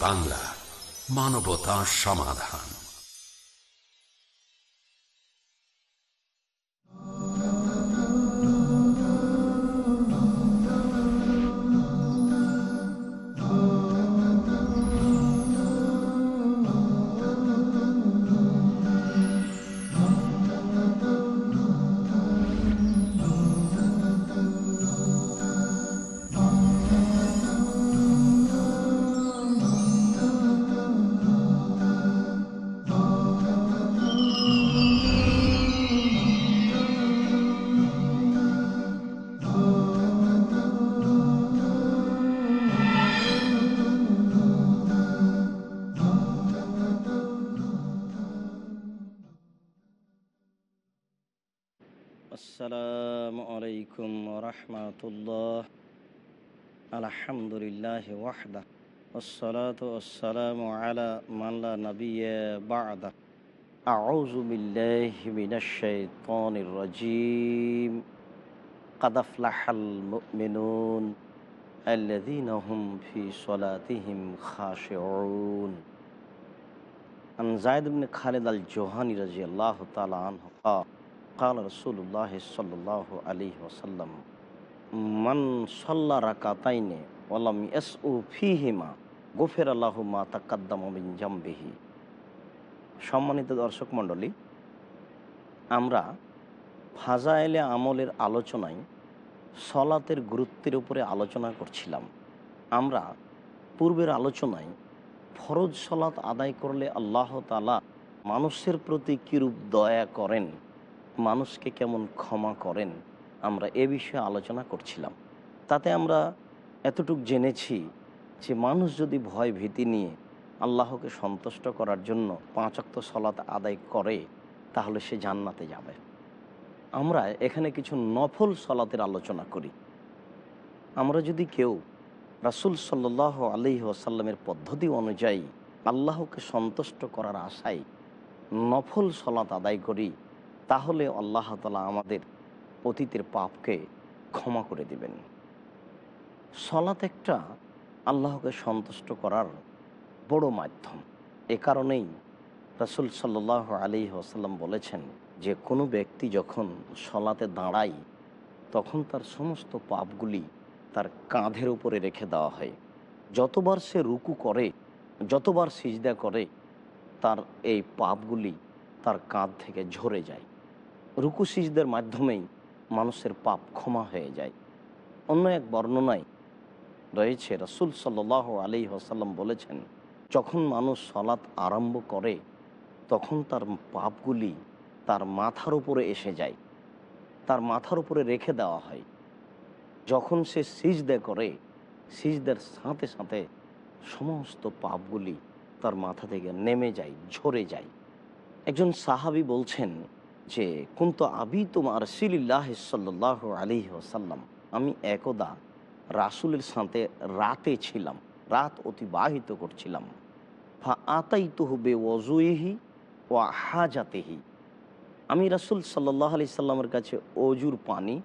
বাংলা মানবতা সমাধান। الحمد لله وحده والصلاة والسلام على من لا نبي بعده أعوذ بالله من الشيطان الرجيم. قد أفلح المؤمنون الذين هم في صلاتهم خاشعون. عن زيد بن خالد الجوهاني رضي الله تعالى عنه قال قال رسول الله صلى الله عليه وسلم মান সল্লা রাকা তাইনে ওলাম এস ও ফিহিমা গোফের আল্লাহ মা তাকাদ্দামিন জাম্বিহি। সম্মানিত দর্শক মণ্ডলী, আমরা ফাজাইলে আমলের আলোচনায় সলাতের গুরুত্বের উপরে আলোচনা করছিলাম। আমরা পূর্বের আলোচনায় ফরজ সলাত আদায় করলে আল্লাহ তালা মানুষের প্রতি কীরূপ দয়া করেন? মানুষকে কেমন ক্ষমা করেন? আমরা এ বিষয়ে আলোচনা করছিলাম। তাতে আমরা এতটুক জেনেছি যে মানুষ যদি ভয় ভীতি নিয়ে আল্লাহকে সন্তুষ্ট করার জন্য পাঁচক্ত সলাত আদায় করে, তাহলে সে জান্নাতে যাবে। আমরা এখানে কিছু নফল সলাতের আলোচনা করি। আমরা যদি কেউ রাসুল সাল্লাহ আলি আসাল্লামের পদ্ধতি অনুযায়ী আল্লাহকে সন্তুষ্ট করার আশায় নফল সলাত আদায় করি, তাহলে আল্লাহ তালা আমাদের অতীতের পাপকে ক্ষমা করে দিবেন। সলাত একটা আল্লাহকে সন্তুষ্ট করার বড় মাধ্যম। এ কারণেই রাসুল সাল্লাহ আলী আসাল্লাম বলেছেন যে, কোনো ব্যক্তি যখন সলাতে দাঁড়ায়, তখন তার সমস্ত পাপগুলি তার কাঁধের উপরে রেখে দেওয়া হয়। যতবার সে রুকু করে, যতবার সিজদা করে, তার এই পাপগুলি তার কাঁধ থেকে ঝরে যায়। রুকু সিজদের মাধ্যমেই মানুষের পাপ ক্ষমা হয়ে যায়। অন্য এক বর্ণনায় রয়েছে, রসুল সাল আলি আসাল্লাম বলেছেন, যখন মানুষ সলাৎ আরম্ভ করে, তখন তার পাপগুলি তার মাথার উপরে এসে যায়, তার মাথার উপরে রেখে দেওয়া হয়। যখন সে সিজদে করে, সিজদের সাথে সাথে সমস্ত পাপগুলি তার মাথা থেকে নেমে যায়, ঝরে যায়। একজন সাহাবি বলছেন যে, কুন্ত আবি তোমার সিলিল্লাহ সাল্লাহ আলী ওসাল্লাম আমি একদা রাসুলের সাথে রাতে ছিলাম, রাত অতিবাহিত করছিলাম। ফা আতাই তহবে ওজুইহি ও হাজাতেহি। আমি রাসুল সাল্লাহ আলি সাল্লামের কাছে অজুর পানি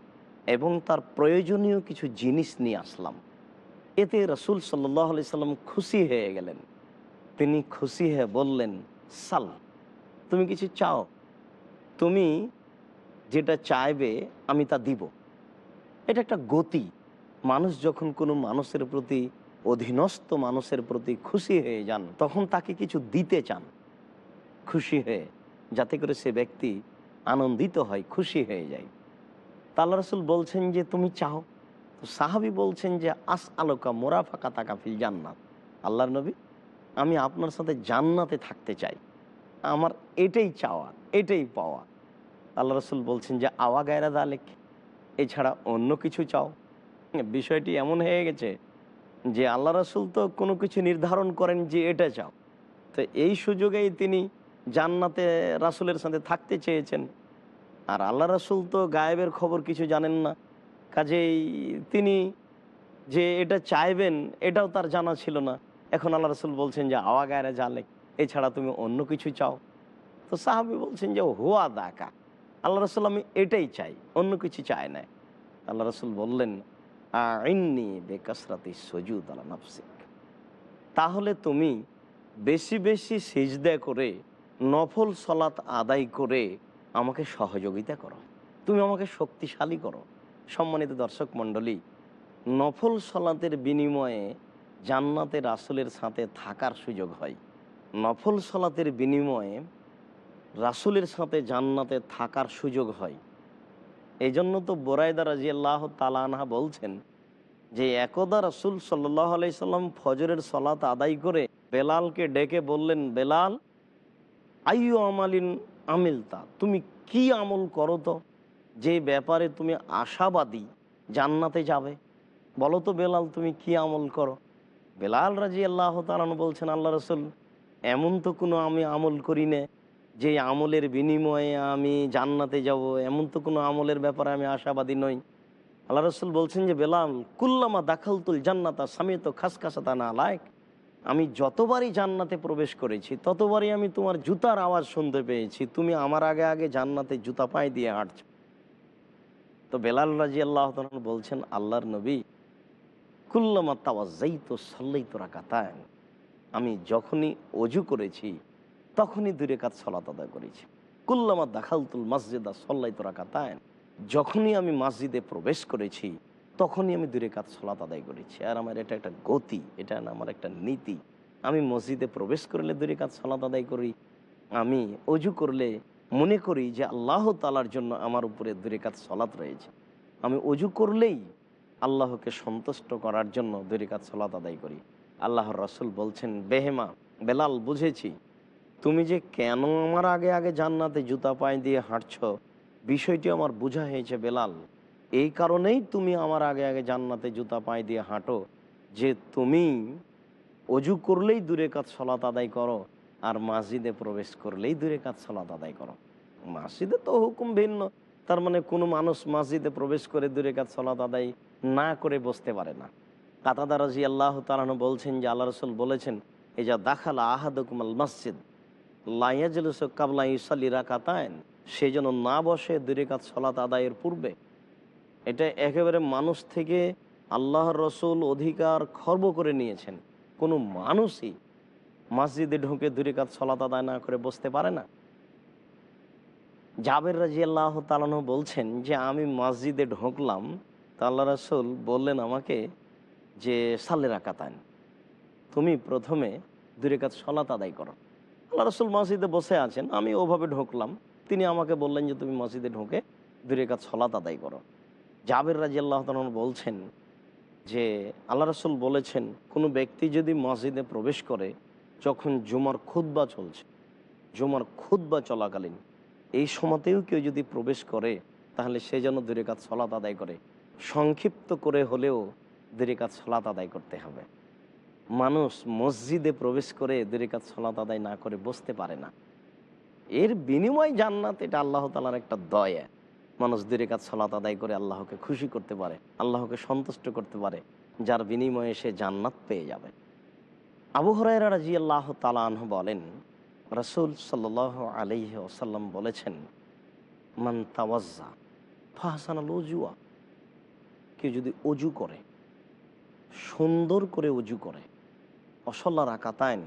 এবং তার প্রয়োজনীয় কিছু জিনিস নিয়ে আসলাম। এতে রসুল সাল্লাহ আলি সাল্লাম খুশি হয়ে গেলেন। তিনি খুশি হয়ে বললেন, সাল, তুমি কিছু চাও? তুমি যেটা চাইবে, আমি তা দিব। এটা একটা গতি। মানুষ যখন কোনো মানুষের প্রতি, অধীনস্থ মানুষের প্রতি খুশি হয়ে যান, তখন তাকে কিছু দিতে চান। খুশি হয়ে, যাতে করে সে ব্যক্তি আনন্দিত হয়, খুশি হয়ে যায়। তাল্লা রসুল বলছেন যে, তুমি চাও? তো সাহাবি বলছেন যে আস আলোকা মোরা তাকা ফিল জান্নাত। আল্লাহর নবী, আমি আপনার সাথে জান্নাতে থাকতে চাই। আমার এটাই চাওয়া, এটাই পাওয়া। আল্লাহ রসুল বলছেন যে, আওয়া গায়রা দালেক, এছাড়া অন্য কিছু চাও। বিষয়টি এমন হয়ে গেছে যে, আল্লাহ রসুল তো কোনো কিছু নির্ধারণ করেন যে, এটা চাও। তো এই সুযোগেই তিনি জান্নাতে রাসুলের সাথে থাকতে চেয়েছেন। আর আল্লাহ রসুল তো গায়েবের খবর কিছু জানেন না। কাজেই তিনি যে, এটা চাইবেন, এটাও তার জানা ছিল না। এখন আল্লাহ রসুল বলছেন যে, আওয়া গায়রা জালে এছাড়া তুমি অন্য কিছু চাও। তো সাহাবি বলছেন যে হুয়া দাকা আল্লাহ রসুল, আমি এটাই চাই, অন্য কিছু চাই না আল্লাহ রসুল বললেন, আইননি বেকাসরাতি সজুদ আল্লাহ নাফসিক। তাহলে তুমি বেশি বেশি সিজদা করে, নফল সলাত আদায় করে আমাকে সহযোগিতা করো। তুমি আমাকে শক্তিশালী করো। সম্মানিত দর্শক মণ্ডলী, নফল সলাতের বিনিময়ে জান্নাতে রাসুলের সাথে থাকার সুযোগ হয়। নফল সলাতের বিনিময়ে রাসুলের সাথে জান্নাতে থাকার সুযোগ হয়। এই জন্য তো বোরাইদা রাজি আল্লাহ তালানহা বলছেন যে, একদা রাসুল সাল্লাহ আলাইসাল্লাম ফজরের সলাত আদায় করে বেলালকে ডেকে বললেন, বেলাল, আইয়ু আমালিন আমিলতা? তুমি কি আমল করো তো? যে ব্যাপারে তুমি আশাবাদী, জান্নাতে যাবে। বলো তো বেলাল, তুমি কি আমল করো? বেলাল রাজি আল্লাহ তালান বলছেন, আল্লাহ রসুল এমন তো কোনো আমি আমল করি না যে আমলের বিনিময়ে আমি জান্নাতে যাব, এমন তো কোনো আমলের ব্যাপারে আমি আশাবাদী নই। আল্লাহ রসুল বলছেন যে বেলাল কুল্লামা দাখালতুল জান্নাতা স্বামী তো খাসখাসাতা না লায়ক আমি যতবারই জান্নাতে প্রবেশ করেছি, ততবারই আমি তোমার জুতার আওয়াজ শুনতে পেয়েছি। তুমি আমার আগে আগে জান্নাতে জুতা পায়ে দিয়ে হাঁটছো। তো বেলাল রাজি আল্লাহ বলছেন, আল্লাহর নবী, কুল্লামা তাওয়াজাই তো সাল্লাই তোরা কাতায় আমি যখনই অজু করেছি, তখনই দূরে কাজ সলাত আদায় করেছি। কুল্লামা দাখালতুল মসজিদা সল্লাই তোরা কাতায় যখনই আমি মসজিদে প্রবেশ করেছি, তখনই আমি দূরে কাজ সলাত আদায় করেছি। আর আমার এটা একটা গতি, এটা না আমার একটা নীতি। আমি মসজিদে প্রবেশ করলে দূরে কাজ সলাত আদায় করি, আমি অজু করলে মনে করি যে আল্লাহ তালার জন্য আমার উপরে দূরে কাজ সলাত রয়েছে। আমি অজু করলেই আল্লাহকে সন্তুষ্ট করার জন্য দূরে কাজ সলাত আদায় করি। আল্লাহর রাসুল বলছেন, বেহেমা, বেলাল, বুঝেছি। তুমি যে কেন আমার আগে আগে জান্নাতে জুতা পায়ে দিয়ে হাঁটছ? বিষয়টি আমার বোঝা হয়েছে, বেলাল। এই কারণেই তুমি আমার আগে আগে জান্নাতে জুতা পায়ে দিয়ে হাঁটো। যে তুমি অজু করলেই দূরে কাজ সলাত আদায় করো আর মসজিদে প্রবেশ করলেই দূরে কাজ সলাত আদায় করো। মসজিদে তো হুকুম ভিন্ন। তার মানে কোনো মানুষ মসজিদে প্রবেশ করে দূরে কাজ সলাত আদায় না করে বসতে পারে না। কাতাদা রাজি আল্লাহ তালানো বলছেন যে আল্লাহ রসুল বলেছেন এই যা দাখালা আহাদুকুমাল মসজিদ লাইয়াজলুস কাবলা ইসাল্লি রাকাতায়ন সে যেন না বসে দূরে কাজ সলাত আদায়ের পূর্বে। এটা একেবারে মানুষ থেকে আল্লাহর রসুল অধিকার খর্ব করে নিয়েছেন। কোনো মানুষই মসজিদে ঢুকে দূরে কাজ সলাত আদায় না করে বসতে পারে না। জাবের রাজি আল্লাহ তালানো বলছেন যে, আমি মসজিদে ঢুকলাম, তা আল্লাহ রসুল বললেন আমাকে যে সাল্লে রাকাতান তুমি প্রথমে দূরে কাজ সলাত আদায় করো। আল্লাহ রসুল মসজিদে বসে আছেন, আমি ওভাবে ঢুকলাম, তিনি আমাকে বললেন যে তুমি মসজিদে ঢুকে দূরে কাজ সলাত আদায় করো। জাবের রাজি আল্লাহ বলছেন যে, আল্লাহ রসুল বলেছেন, কোনো ব্যক্তি যদি মসজিদে প্রবেশ করে, যখন জুমার খুদ্া চলছে, জুমার খুদ্া চলাকালীন, এই সময়তেও কেউ যদি প্রবেশ করে, তাহলে সে যেন দূরে কাজ সলাত আদায় করে। সংক্ষিপ্ত করে হলেও দূরে কাজ সলাত আদায় করতে হবে। মানুষ মসজিদে প্রবেশ করে দূরে কাজ সলাত আদায় না করে বসতে পারে না। এর বিনিময় জান্নাত, এটা আল্লাহ তালার একটা দয়া। মানুষ দূরে কাজ সলাত আদায় করে আল্লাহকে খুশি করতে পারে, আল্লাহকে সন্তুষ্ট করতে পারে, যার বিনিময়ে সে জান্নাত পেয়ে যাবে। আবু হরাইরা রাজি আল্লাহ তালাহ বলেন, রসুল সাল আলহ ওসাল্লাম বলেছেন, মান তাওয়াজ্জা ফাহসান আল কেউ যদি অজু করে সুন্দর করে অজু করে। অসল্লা রাকাতায়ন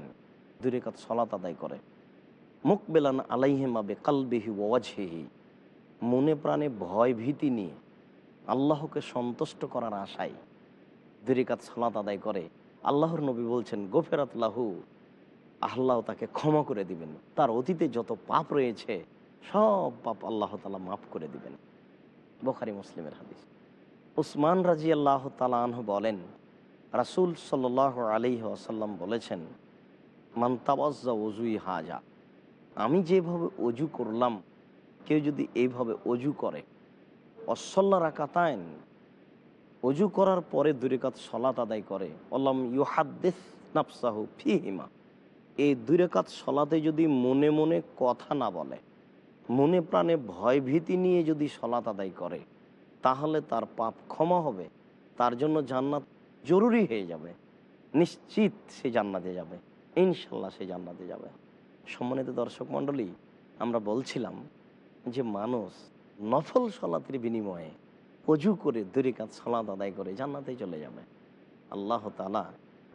দূরে কাজ সলাত আদায় করে। মুখ বেলান আলাইহেমা বে কালবিহি ওয়াজহেহি। মনে প্রাণে ভয় ভীতি নিয়ে আল্লাহকে সন্তুষ্ট করার আশায় দূরে কাজ সলাত আদায় করে। আল্লাহর নবী বলছেন, গোফেরাত লাহু। আল্লাহ তাকে ক্ষমা করে দিবেন। তার অতীতে যত পাপ রয়েছে, সব পাপ আল্লাহ তালা মাফ করে দিবেন। বোখারি মুসলিমের হাদিস। উসমান রাজি আল্লাহ তালাহ বলেন রাসুল সাল আলি আসাল্লাম বলেছেন মান্তাবাজ্জা অজুই হাজা। আমি যেভাবে অজু করলাম, কেউ যদি এইভাবে অজু করে, অসল্লা রাকাতায়ন অজু করার পরে দুরেকাত সলাত আদায় করে অল্লাম ইউহাদ্দেস নাফসাহু ফিহিমা। এই দুরেকাত সলাতে যদি মনে মনে কথা না বলে, মনে প্রাণে ভয় ভীতি নিয়ে যদি সলাত আদায় করে, তাহলে তার পাপ ক্ষমা হবে, তার জন্য জান্নাত জরুরি হয়ে যাবে। নিশ্চিত সে জান্নাতে যাবে। ইনশাল্লাহ সে জান্নাতে যাবে। সম্মানিত দর্শক মণ্ডলী, আমরা বলছিলাম যে মানুষ নফল সলাতের বিনিময়ে অজু করে দূরে কাজ সলাত আদায় করে জান্নাতে চলে যাবে। আল্লাহ তালা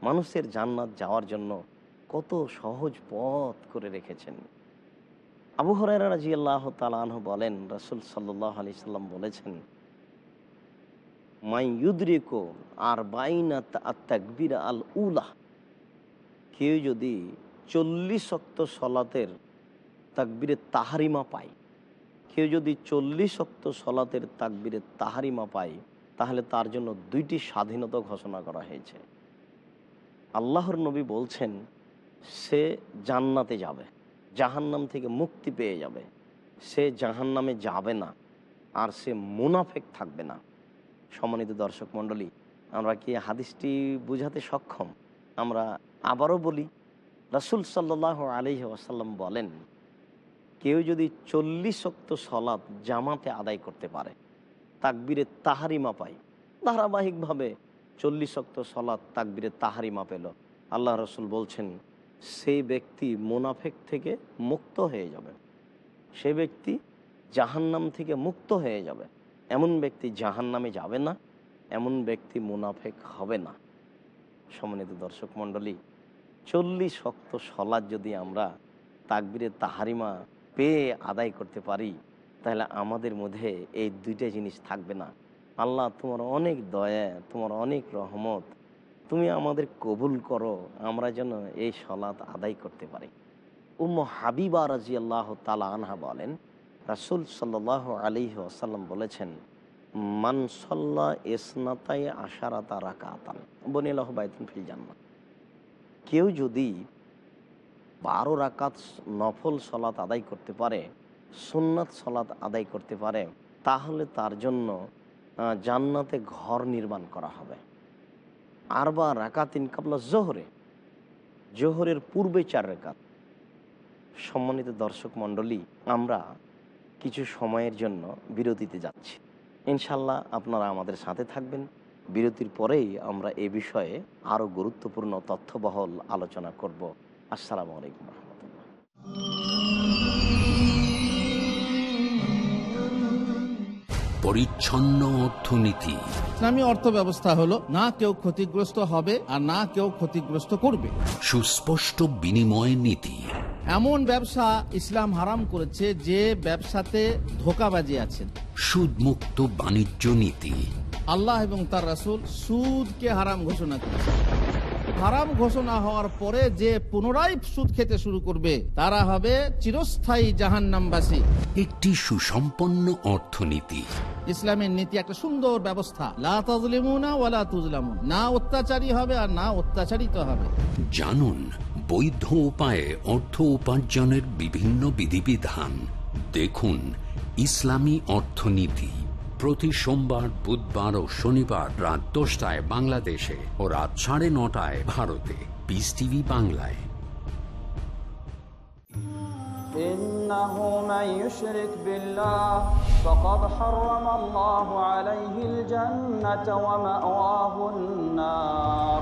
মানুষের জান্নাত যাওয়ার জন্য কত সহজ পথ করে রেখেছেন। আবু হরাইরা রাজি আল্লাহ তালাহ বলেন, রসুল সাল্লাহ আলি সাল্লাম বলেছেন মাই ইউদ্রিকো আর বাইনা তাকবির আল উলাহ কেউ যদি চল্লিশ অক্ত সলাতের তাকবিরে তাহারিমা পায়, কেউ যদি চল্লিশ অক্ত সলাতের তাকবিরে তাহারিমা পায়, তাহলে তার জন্য দুইটি স্বাধীনতা ঘোষণা করা হয়েছে। আল্লাহর নবী বলছেন, সে জান্নাতে যাবে, জাহান্নাম থেকে মুক্তি পেয়ে যাবে। সে জাহান্নামে যাবে না, আর সে মুনাফেক থাকবে না। সম্মানিত দর্শক মণ্ডলী, আমরা কি হাদিসটি বুঝাতে সক্ষম? আমরা আবারও বলি, রাসুল সাল্লাহ আলি আসাল্লাম বলেন, কেউ যদি চল্লিশ অক্ত সলাৎ জামাতে আদায় করতে পারে, তাকবিরে তাহারিমা পায়। ধারাবাহিকভাবে চল্লিশ অক্ত সলাৎ তাকবিরে তাহারিমা পেল। আল্লাহ রসুল বলছেন, সেই ব্যক্তি মোনাফেক থেকে মুক্ত হয়ে যাবে। সে ব্যক্তি জাহান্নাম থেকে মুক্ত হয়ে যাবে। এমন ব্যক্তি জাহান্নামে যাবে না, এমন ব্যক্তি মুনাফেক হবে না। সম্মানিত দর্শক মণ্ডলী, চল্লিশ শক্ত সলাদ যদি আমরা তাকবিরে তাহারিমা পেয়ে আদায় করতে পারি, তাহলে আমাদের মধ্যে এই দুইটা জিনিস থাকবে না। আল্লাহ তোমার অনেক দয়া, তোমার অনেক রহমত, তুমি আমাদের কবুল করো, আমরা যেন এই সলাৎ আদায় করতে পারি। উম্ম হাবিবা রাজি আল্লাহ তালা আনহা বলেন রাসুল সাল্লাহ আলী আসাল্লাম বলেছেন মানসল্লা এসনাতাই আশারাতা রাকাতান। বনিলাহ বাইতুন ফিল জান্নাত। কেউ যদি বারো রাকাত নফল সলাত আদায় করতে পারে, সুন্নাত সলাত আদায় করতে পারে, তাহলে তার জন্য জান্নাতে ঘর নির্মাণ করা হবে। আর বা রাকাতিন কাবলা জোহরে। জোহরের পূর্বে চার রেকাত। সম্মানিত দর্শক মণ্ডলী, আমরা কিছু সময়ের জন্য বিরতিতে যাচ্ছি। ইনশাল্লাহ আপনারা আমাদের সাথে থাকবেন। বিরতির পরেই আমরা এ বিষয়ে আরও গুরুত্বপূর্ণ তথ্যবহল আলোচনা করব। আসসালামু আলাইকুম রহমতুল্লাহ। পরিচ্ছন্ন অর্থনীতি। ইসলামী অর্থ ব্যবস্থা হলো না কেউ ক্ষতিগ্রস্ত হবে আর না কেউ ক্ষতিগ্রস্ত করবে। সুস্পষ্ট বিনিময় নীতি। এমন ব্যবসা ইসলাম হারাম করেছে যে ব্যবসাতে ধোকাবাজি আছে। সুদমুক্ত বাণিজ্য নীতি। আল্লাহ এবং তার রাসূল সুদকে হারাম ঘোষণা করেছে। হারাম ঘোষণা হওয়ার পরে যে পুনরায় সুদ খেতে শুরু করবে তারা হবে চিরস্থায়ী জাহান্নামবাসী। একটি সুসম্পন্ন অর্থনীতি। ইসলামের নীতি একটা সুন্দর ব্যবস্থা। না অত্যাচারী হবে আর না অত্যাচারিত হবে। জানুন বৈধ উপায়ে অর্থ উপার্জনের বিভিন্ন বিধিবিধান দেখুন ইসলামী অর্থনীতি প্রতি সোমবার বুধবার ও শনিবার রাত দশটায় বাংলাদেশে ও রাত সাড়ে নটায় ভারতে পিস টিভি বাংলায় إنه من يشرك بالله فقد حرم الله عليه الجنة ومأواه النار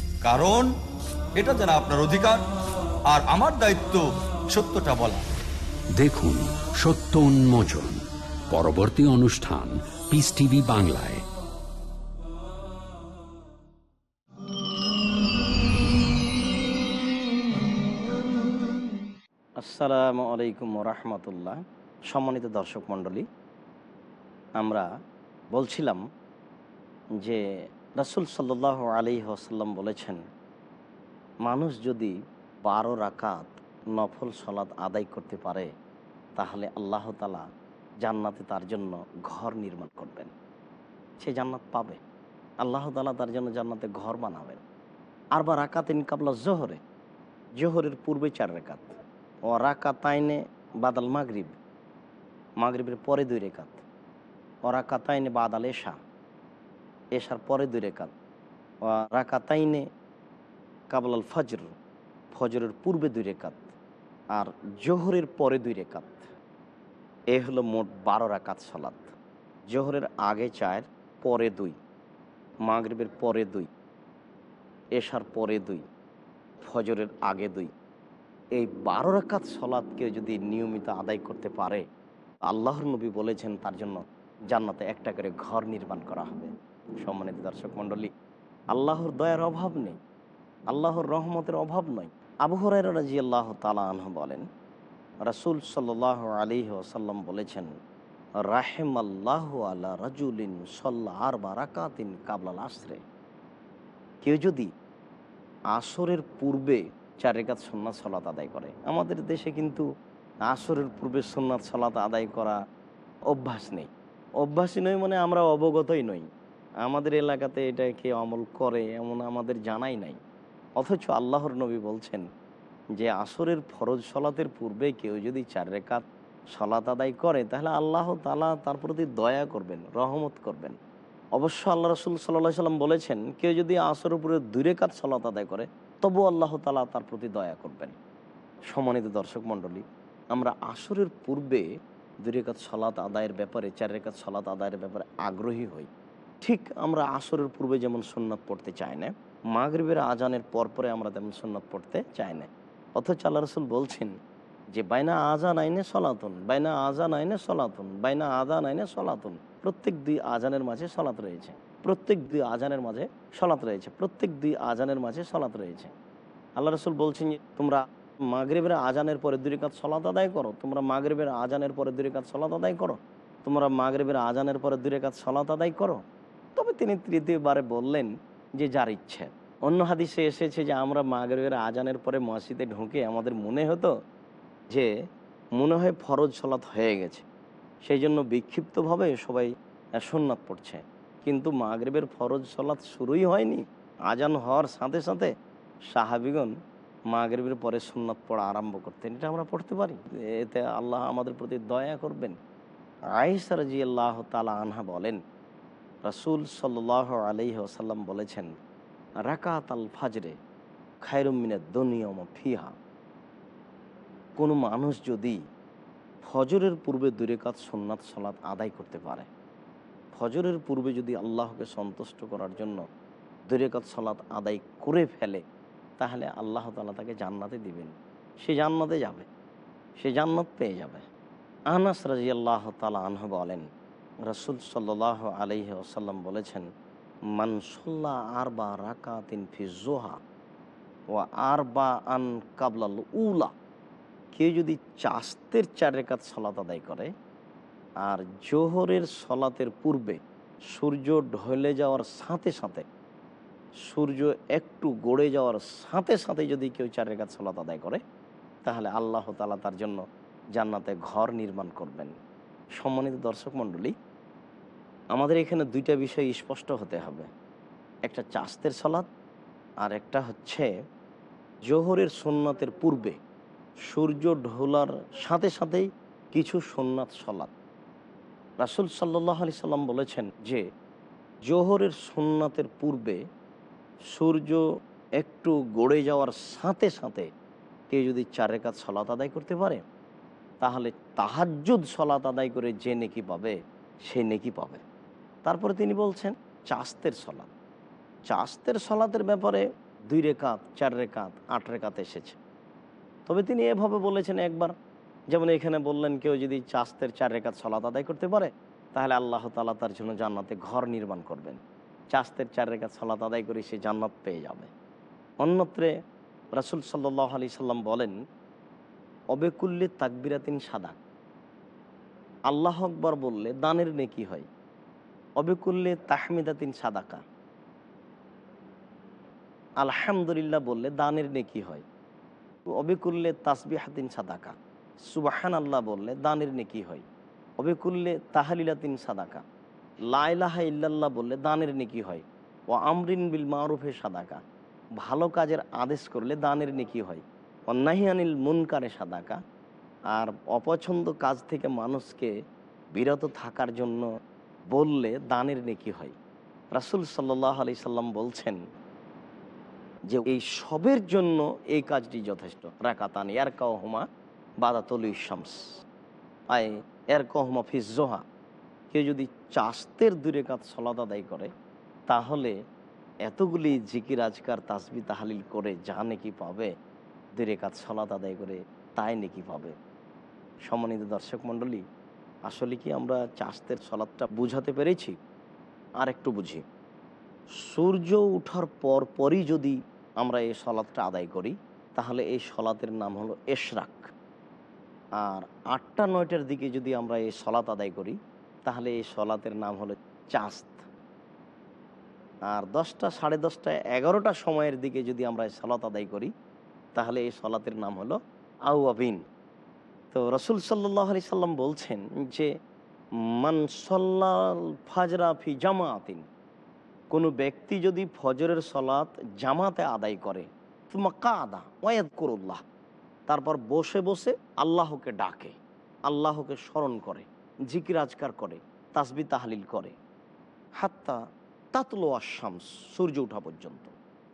কারণ এটা যেন আপনার অধিকার আর আমার দায়িত্ব সত্যটা বলা। দেখুন সত্য উন্মোচন পরবর্তী অনুষ্ঠান পিস টিভি বাংলায়। আসসালামু আলাইকুম রহমতুল্লাহ। সম্মানিত দর্শক মণ্ডলী আমরা বলছিলাম যে রাসুল সাল্লাহ আলী আসাল্লাম বলেছেন, মানুষ যদি বারো রাকাত নফল সলাৎ আদায় করতে পারে, তাহলে আল্লাহ তালা জান্নাতে তার জন্য ঘর নির্মাণ করবেন। সে জান্নাত পাবে। আল্লাহ তালা তার জন্য জান্নাতে ঘর বানাবেন। আর বা রাকাত ইনকাবলা জোহরে, জোহরের পূর্বে চার রেখাত ও রাকা তাইনে বাদাল মাগরিব, মাগরিবের পরে দুই রেখাত ও রাকা তাইনে বাদাল এশা এশার পরে দুই রেখাত। ও রাকা তাইনে কাবলাল ফজর, ফজরের পূর্বে দুই রেখাত আর জোহরের পরে দুই রেখাত। এ হলো মোট বারো রাকাত সলাৎ জোহরের আগে চার পরে দুই, মাগরিবের পরে দুই, এশার পরে দুই, ফজরের আগে দুই। এই বারো রাকাত সলাৎকে যদি নিয়মিত আদায় করতে পারে, আল্লাহর নবী বলেছেন তার জন্য জান্নাতে একটা করে ঘর নির্মাণ করা হবে। সম্মানিত দর্শক মণ্ডলী, আল্লাহর দয়ার অভাব নেই, আল্লাহর রহমতের অভাব নয়। আবু হরাই রাজি আল্লাহ তালা বলেন, রাসুল সাল্লাহ আলী ওসাল্লাম বলেছেন রাহেম আল্লাহ আল্লাহ রাজুলিন সাল্লাহ আর বা রাকাতিন কাবলাল আশ্রে কেউ যদি আসরের পূর্বে চার রেখাত সন্ন্যাস সলাত আদায় করে, আমাদের দেশে কিন্তু আসরের পূর্বে সন্ন্যাত সলাত আদায় করা অভ্যাস নেই। অভ্যাসই নয় মানে আমরা অবগতই নই। আমাদের এলাকাতে এটা কে আমল করে এমন আমাদের জানাই নাই। অথচ আল্লাহর নবী বলছেন যে, আসরের ফরজ সলাতের পূর্বে কেউ যদি চার রেখাত সলাত আদায় করে, তাহলে আল্লাহ তালা তার প্রতি দয়া করবেন, রহমত করবেন। অবশ্য আল্লাহ রসুল সাল্লাহ সাল্লাম বলেছেন, কেউ যদি আসর উপরে দুই রেখাত সলাত আদায় করে, তবু আল্লাহ তালা তার প্রতি দয়া করবেন। সম্মানিত দর্শক মণ্ডলী, আমরা আসরের পূর্বে দুই রেখাত সলাত আদায়ের ব্যাপারে, চার রেখাত সলাত আদায়ের ব্যাপারে আগ্রহী হই। ঠিক আমরা আসরের পূর্বে যেমন সুন্নাত পড়তে চাই না, মাগরিবের আজানের পরপরে আমরা তেমন সুন্নাত পড়তে চাই না। অথচ আল্লাহ রসুল বলছেন যে, বাইনা আজান আইনে সলাতন, বাইনা আজান আইনে সলাতন, বাইনা আজান আইনে সলাতন। প্রত্যেক দুই আজানের মাঝে সলাত রয়েছে, প্রত্যেক দুই আজানের মাঝে সলাত রয়েছে, প্রত্যেক দুই আজানের মাঝে সলাত রয়েছে। আল্লাহ রসুল বলছেন তোমরা মাগরিবের আজানের পরে দুই কাজ সলাত আদায় করো, তোমরা মাগরিবের আজানের পরে দুই কাজ সলাত আদায় করো, তোমরা মাগরিবের আজানের পরে দুই কাজ সলাত আদায় করো। তবে তিনি তৃতীয়বারে বললেন যে, যার ইচ্ছে। অন্য হাদিসে এসেছে যে, আমরা মাগরিবের আজানের পরে মসজিদে ঢুকে আমাদের মনে হতো যে, মনে হয় ফরজ সলাত হয়ে গেছে। সেই জন্য বিক্ষিপ্তভাবে সবাই সোননাথ পড়ছে। কিন্তু মাগরিবের ফরজ সলাত শুরুই হয়নি। আজান হওয়ার সাথে সাথে সাহাবিগণ মাগরিবের পরে সুন্নাত পড়া আরম্ভ করতেন। এটা আমরা পড়তে পারি। এতে আল্লাহ আমাদের প্রতি দয়া করবেন। আয়েসা রাজি আল্লাহ তালা আনহা বলেন রাসুল সাল্লাহ আলহি আসাল্লাম বলেছেন রাকাত আল ফাজরে খায়রুমিনের দুনিয়ম ফিহা। কোনো মানুষ যদি ফজরের পূর্বে দুরেকাত সোননাথ সলাৎ আদায় করতে পারে, ফজরের পূর্বে যদি আল্লাহকে সন্তুষ্ট করার জন্য দুরেকাত সলাৎ আদায় করে ফেলে, তাহলে আল্লাহ তালা তাকে জান্নাতে দিবেন। সে জান্নাতে যাবে, সে জান্নাত পেয়ে যাবে। আনাস রাজি আল্লাহ তালা আনহ বলেন রসুল সাল্লাহ আলহি আসাল্লাম বলেছেন মানসুল্লাহ আর বা রাকাতিন ফি জোহা ও আর বা আন কাবলাল উলা কেউ যদি চাস্তের চার রেখাত সলাত আদায় করে, আর জোহরের সলাতের পূর্বে সূর্য ঢলে যাওয়ার সাথে সাথে, সূর্য একটু গড়ে যাওয়ার সাথে সাথে যদি কেউ চার রেখাত সলাত আদায় করে, তাহলে আল্লাহ তালা তার জন্য জান্নাতে ঘর নির্মাণ করবেন। সম্মানিত দর্শক মণ্ডলী আমাদের এখানে দুইটা বিষয় স্পষ্ট হতে হবে। একটা চাস্তের সলাৎ আর একটা হচ্ছে জোহরের সোননাথের পূর্বে সূর্য ঢোলার সাথে সাথেই কিছু সোননাথ সলাৎ রাসুল সাল্লাহ আলি সাল্লাম বলেছেন যে জোহরের সোননাথের পূর্বে সূর্য একটু গড়ে যাওয়ার সাথে সাথে কেউ যদি চার রেখাত সলাত আদায় করতে পারে, তাহলে তাহাজ্জুদ সলাত আদায় করে যে নেকি পাবে, সে নেকি পাবে। তারপরে তিনি বলছেন, চাস্তের সলাৎ। চাস্তের সলাতের ব্যাপারে দুই রেখাত, চার রেখাত, আট রেখাত এসেছে। তবে তিনি এভাবে বলেছেন একবার, যেমন এখানে বললেন, কেউ যদি চাস্তের চার রেখাত সলাত আদায় করতে পারে, তাহলে আল্লাহ তালা তার জন্য জান্নাতে ঘর নির্মাণ করবেন। চাস্তের চার রেখাত সলাত আদায় করে সে জান্নাত পেয়ে যাবে। অন্যত্রে রাসুল সাল্লাহ আলি সাল্লাম বলেন, অবেকুল্লে তাকবিরাতিন সাদা। আল্লাহ আকবর বললে, দানের নেকি হয়। অবেকুল্লে তাহমিদাতিন সাদাকা। আলহামদুলিল্লাহ বললে দানের নেকি হয়। অবিকুল্লে তাসবি হাতিন সাদাকা। সুবাহান আল্লাহ বললে দানের নেকি হয়। অবিকুল্লে তাহালিলাতিন সাদাকা। লাইলাহা ইল্লাল্লাহ বললে দানের নেকি হয়। ও আমরিন বিল মারুফে সাদাকা। ভালো কাজের আদেশ করলে দানের নেকি হয়। অন্যাহিয়ানিল মুনকারে সাদাকা। আর অপছন্দ কাজ থেকে মানুষকে বিরত থাকার জন্য বললে দানের নেকি হয়। রাসুল সাল্লাহ আলি সাল্লাম বলছেন যে, এই সবের জন্য এই কাজটি যথেষ্ট। রাকাতান এর কাহমা বাদাতল শামস। আয় এর কহমা ফিজোহা কেউ যদি চাস্তের দূরে কাজ সলাদ আদায় করে, তাহলে এতগুলি জিকির, আজকার, তাসবি, তাহালিল করে যা নাকি পাবে দূরে কাজ সলাদ আদায় করে তাই নাকি পাবে। সম্মানিত দর্শক মণ্ডলী আসলে কি আমরা চাস্তের সলাদটা বুঝাতে পেরেছি? আর একটু বুঝি। সূর্য ওঠার পর পরই যদি আমরা এই সলাদটা আদায় করি, তাহলে এই সলাতের নাম হলো এশরাক। আর আটটা নয়টার দিকে যদি আমরা এই সলাত আদায় করি, তাহলে এই সলাতের নাম হলো চাস্ত। আর দশটা, সাড়ে দশটা, এগারোটা সময়ের দিকে যদি আমরা এই সলাত আদায় করি, তাহলে এই সলাতের নাম হলো আউআবিন তো রসুল সাল্লাহ আলি সাল্লাম বলছেন যে মানসল্লাল ফাজরা ফি জামাতিন কোনো ব্যক্তি যদি ফজরের সলাত জামাতে আদায় করে তুমা কাদা ওয়াদ করুল্লাহ তারপর বসে বসে আল্লাহকে ডাকে, আল্লাহকে স্মরণ করে, জিকির আজকার করে তাসবি তাহলিল করে। হাত্তা তাতলো আসামস সূর্য ওঠা পর্যন্ত।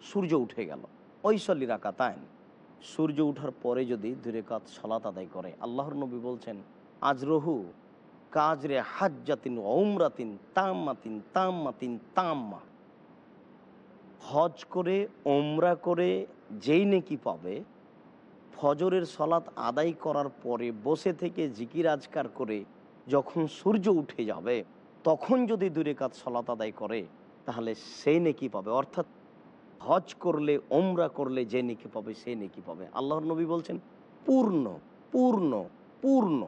সূর্য উঠে গেল। ঐসল্লি রাখা তাইন সূর্য ওঠার পরে যদি দূরে কাজ সলাত আদায় করে, আল্লাহর নবী বলছেন, আজ রহু কাজ রে হাজ্জাতিন ওমরাতিন তাম্মাতিন তাম্মাতিন তাম্মা। হজ করে ওমরা করে যেই নেকি পাবে, ফজরের সলাত আদায় করার পরে বসে থেকে জিকির আজকার করে যখন সূর্য উঠে যাবে, তখন যদি দূরে কাজ সলাত আদায় করে, তাহলে সেই নেকি পাবে। অর্থাৎ হজ করলে ওমরা করলে যে নেকি পাবে, সেই নেকি পাবে। আল্লাহর নবী বলছেন, পূর্ণ পূর্ণ পূর্ণ।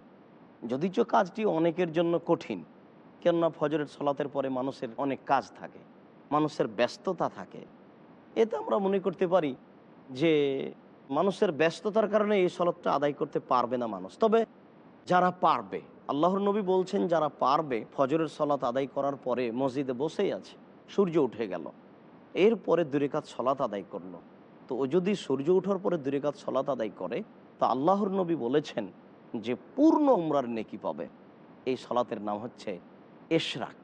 যদিচ কাজটি অনেকের জন্য কঠিন, কেননা ফজরের সলাতের পরে মানুষের অনেক কাজ থাকে, মানুষের ব্যস্ততা থাকে। এতে আমরা মনে করতে পারি যে, মানুষের ব্যস্ততার কারণে এই সলাতটা আদায় করতে পারবে না মানুষ। তবে যারা পারবে, আল্লাহর নবী বলছেন, যারা পারবে, ফজরের সলাত আদায় করার পরে মসজিদে বসেই আছে, সূর্য উঠে গেল। এরপরে দুরেকাত সলাত আদায় করল। তো ও যদি সূর্য ওঠার পরে দুরেকাত সলাত আদায় করে, তো আল্লাহর নবী বলেছেন যে পূর্ণ উমরার নেকি পাবে। এই সলাতের নাম হচ্ছে এশরাক,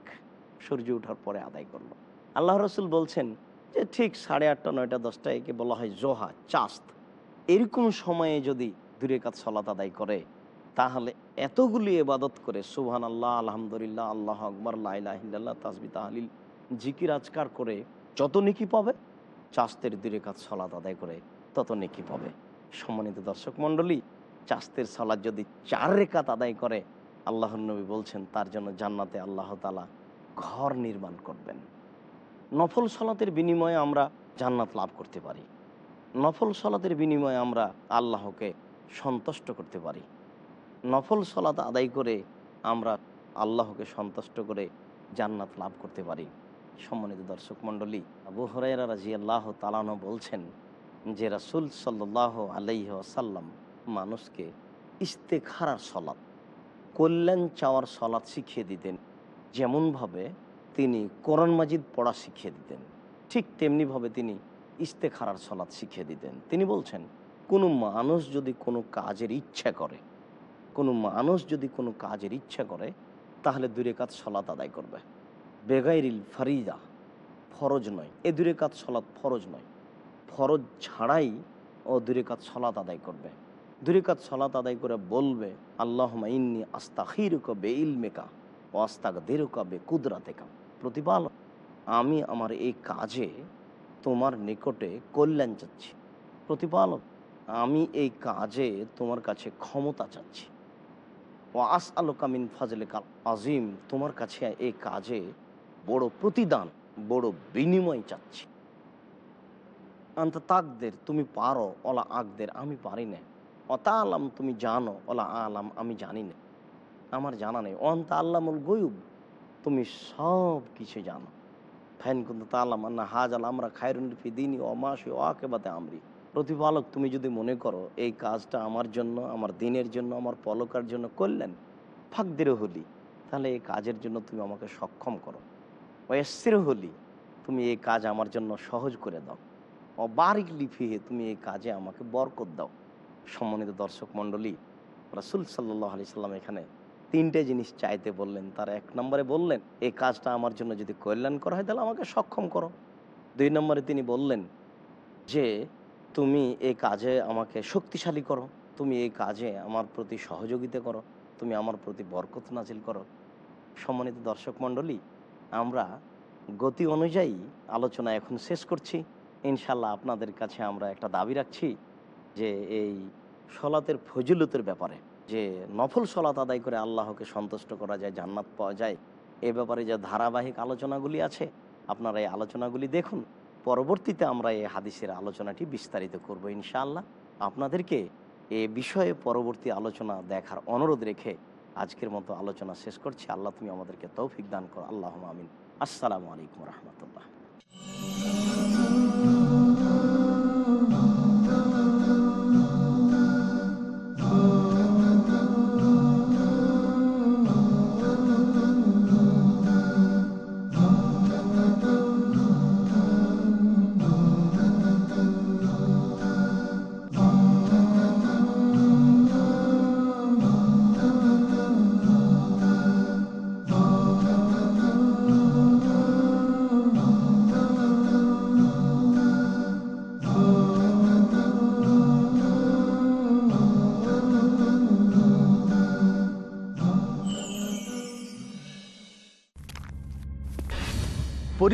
সূর্য ওঠার পরে আদায় করল। আল্লাহ রসুল বলছেন যে ঠিক সাড়ে আটটা, নয়টা, দশটা একে বলা হয় জোহা, চাস্ত। এরকম সময়ে যদি দূরে কাজ সলাত আদায় করে, তাহলে এতগুলি এবাদত করে সুবহান আল্লাহ আলহামদুলিল্লাহ, আল্লাহ আকবর লাইলাহিল্লাহ তাসবি, তাহলিল, জিকির, আজকার করে যত নেকি পাবে চাস্তের দূরে কাজ সলাত আদায় করে তত নেকি পাবে। সম্মানিত দর্শক মণ্ডলী চাস্তের সালাদ যদি চার রেখাত আদায় করে, আল্লাহর নবী বলছেন, তার জন্য জান্নাতে আল্লাহ তালা ঘর নির্মাণ করবেন। নফল সলাতের বিনিময়ে আমরা জান্নাত লাভ করতে পারি। নফল সলাতের বিনিময়ে আমরা আল্লাহকে সন্তুষ্ট করতে পারি। নফল সলাত আদায় করে আমরা আল্লাহকে সন্তুষ্ট করে জান্নাত লাভ করতে পারি। সম্মানিত দর্শক মণ্ডলী, আবু হরাইরা রাজি আল্লাহ তালানো বলছেন যে রাসুল সাল্লাহ আলাইহ আসাল্লাম মানুষকে ইস্তেখারার সলাৎ, কল্যাণ চাওয়ার সলাৎ শিখিয়ে দিতেন। যেমনভাবে তিনি কোরআন মাজিদ পড়া শিখিয়ে দিতেন, ঠিক তেমনিভাবে তিনি ইস্তেখারার সলাৎ শিখিয়ে দিতেন। তিনি বলছেন, কোনো মানুষ যদি কোনো কাজের ইচ্ছা করে, কোনো মানুষ যদি কোনো কাজের ইচ্ছা করে, তাহলে দূরে কাজ সলাৎ আদায় করবে। বেগাইরিল ফারিদা, ফরজ নয়। এ দূরে কাজ সলাৎ ফরজ নয়। ফরজ ছাড়াই ও দূরে কাজ সলাৎ আদায় করবে। দূরে কাজ সলাৎ আদায় করে বলবে আল্লাহ ইন্নি আস্তাখিরুকা বে ইলমেকা ও আস্তাক দেরুকা বে কুদরাতেকা প্রতিপালক আমি আমার এই কাজে তোমার নিকটে কল্যাণ চাচ্ছি। প্রতিপালক আমি এই কাজে তোমার কাছে ক্ষমতা চাচ্ছি। ও আস আলোকামিন ফাজলে কাল আজিম তোমার কাছে এই কাজে বড় প্রতিদান, বড় বিনিময় চাচ্ছি। আন্ত তাকদের তুমি পারো, ওলা আকদের আমি পারি না। অতা আলাম তুমি জানো, ওলা আলাম আমি জানি না। আমার জানা নেই। অন্ত আল্লামুল গয়ুব, তুমি সব কিছু জানো। ফ্যান কিন্তু তালাম হাজ আল আমরা খায়রুল ফি দিনই ও মাসি ও আকেবাতে আমরি। প্রতিপালক, তুমি যদি মনে করো, এই কাজটা আমার জন্য, আমার দিনের জন্য, আমার পলকার জন্য করলেন ফাকদের হলি তাহলে এই কাজের জন্য তুমি আমাকে সক্ষম করো। ওয়েসির হলি তুমি এই কাজ আমার জন্য সহজ করে দাও। অবারিক লিফিয়ে তুমি এই কাজে আমাকে বরকত দাও। সম্মানিত দর্শক মণ্ডলী, রাসুল সাল্লাহ আলি সাল্লাম এখানে তিনটে জিনিস চাইতে বললেন। তার এক নম্বরে বললেন, এই কাজটা আমার জন্য যদি কল্যাণ করা হয়, তাহলে আমাকে সক্ষম করো। দুই নম্বরে তিনি বললেন, যে তুমি এই কাজে আমাকে শক্তিশালী করো, তুমি এই কাজে আমার প্রতি সহযোগিতা করো, তুমি আমার প্রতি বরকত নাজিল করো। সম্মানিত দর্শক মণ্ডলী আমরা গতি অনুযায়ী আলোচনা এখন শেষ করছি। ইনশাল্লাহ আপনাদের কাছে আমরা একটা দাবি রাখছি যে এই সলাতের ফজিলতের ব্যাপারে, যে নফল সলাত আদায় করে আল্লাহকে সন্তুষ্ট করা যায়, জান্নাত পাওয়া যায়, এ ব্যাপারে যে ধারাবাহিক আলোচনাগুলি আছে, আপনারা এই আলোচনাগুলি দেখুন। পরবর্তীতে আমরা এই হাদিসের আলোচনাটি বিস্তারিত করব ইনশাআল্লাহ। আপনাদেরকে এ বিষয়ে পরবর্তী আলোচনা দেখার অনুরোধ রেখে আজকের মতো আলোচনা শেষ করছি। আল্লাহ তুমি আমাদেরকে তৌফিক দান করো। আল্লাহ আমিন। আসসালামু আলাইকুম রহমতুল্লাহ।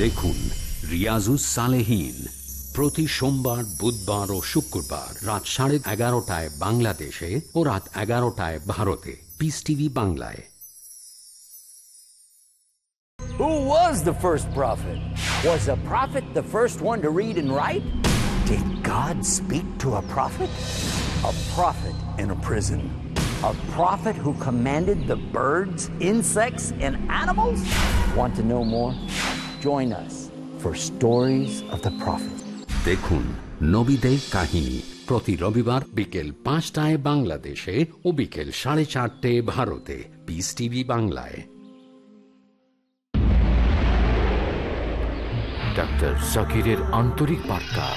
দেখুন রিয়াজুস সালেহীন প্রতি সোমবার বুধবার ও শুক্রবার রাত সাড়ে এগারোটায় বাংলাদেশে ও রাত এগারোটায় ভারতে পিস টিভি বাংলায় Who was the first prophet? Was a prophet the first one to read and write? Did God speak to a prophet? A prophet in a prison. A prophet who commanded the birds, insects, and animals? Want to know more? Join us for Stories of the Prophet. দেখুন নবীদের কাহিনী প্রতি রবিবার বিকেল পাঁচটায় বাংলাদেশে ও বিকেল সাড়ে চারটে ভারতে। পিস টিভি বাংলায়। ডাক্তার জাকিরের আন্তরিক বার্তা।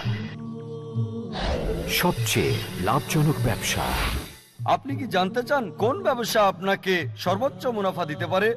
সবচেয়ে লাভজনক ব্যবসা। আপনি কি জানতে চান কোন ব্যবসা আপনাকে সর্বোচ্চ মুনাফা দিতে পারে?